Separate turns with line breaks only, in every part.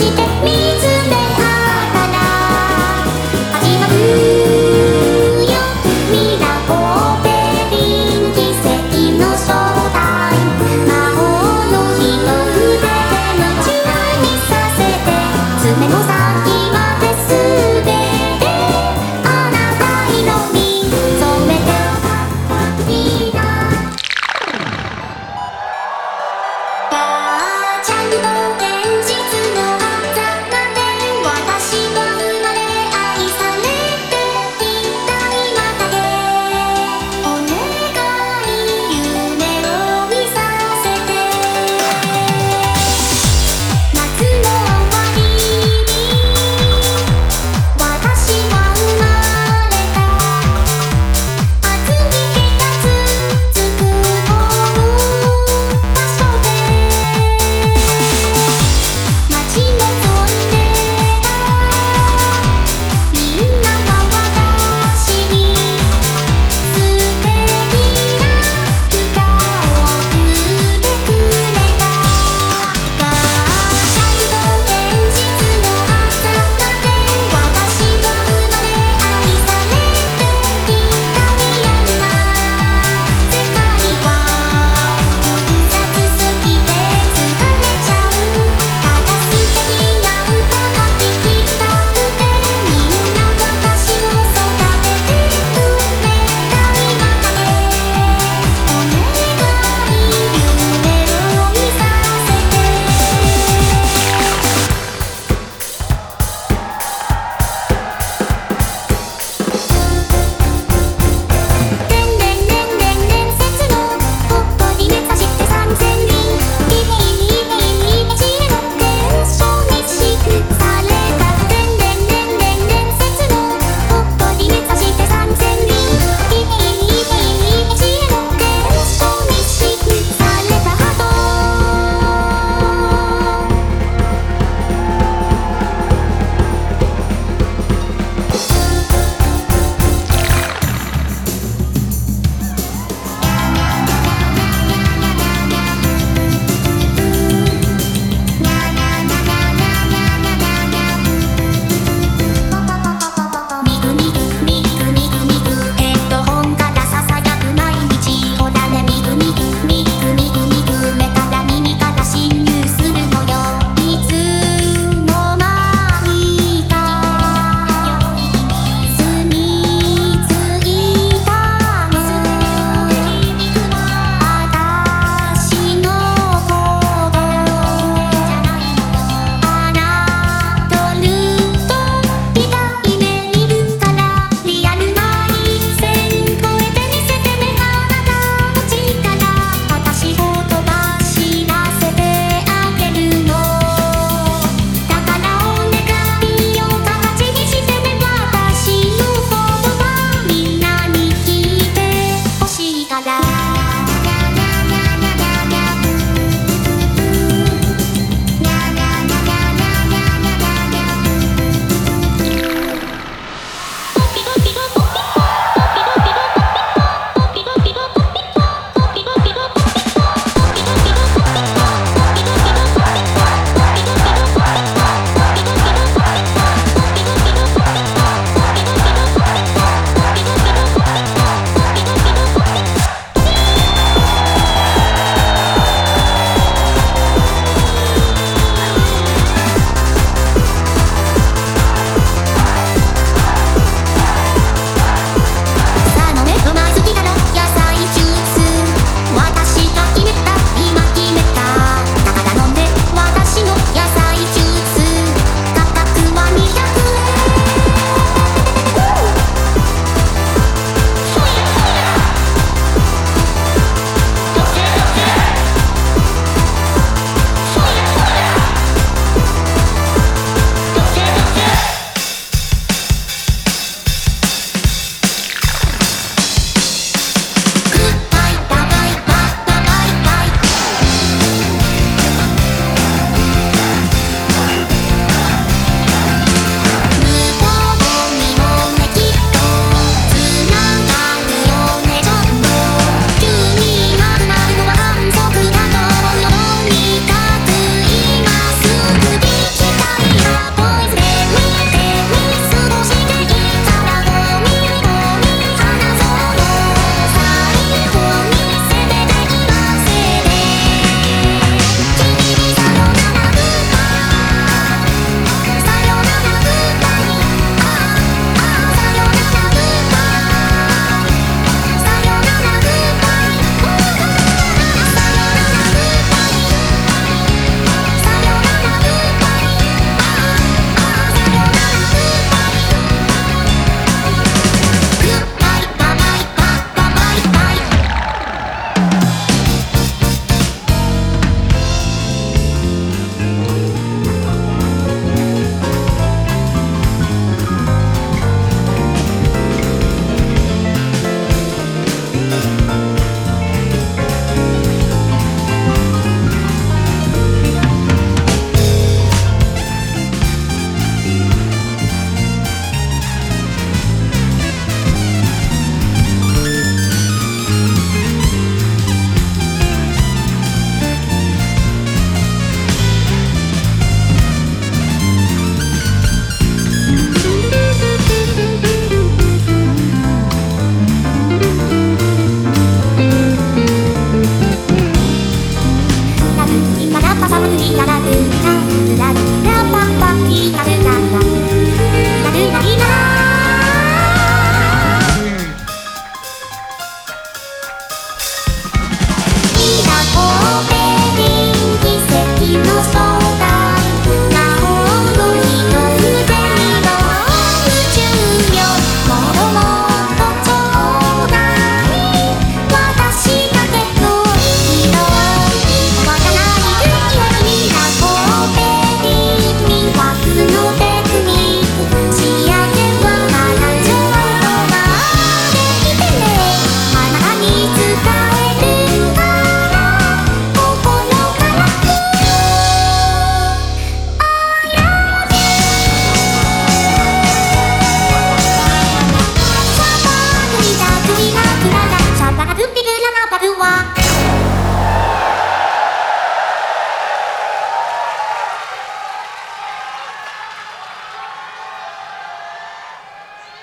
はじまるよミラコベリン奇跡のショータイム魔法の火にさせて。さ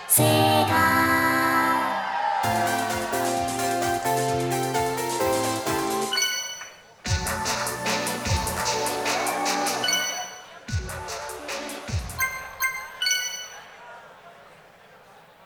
せ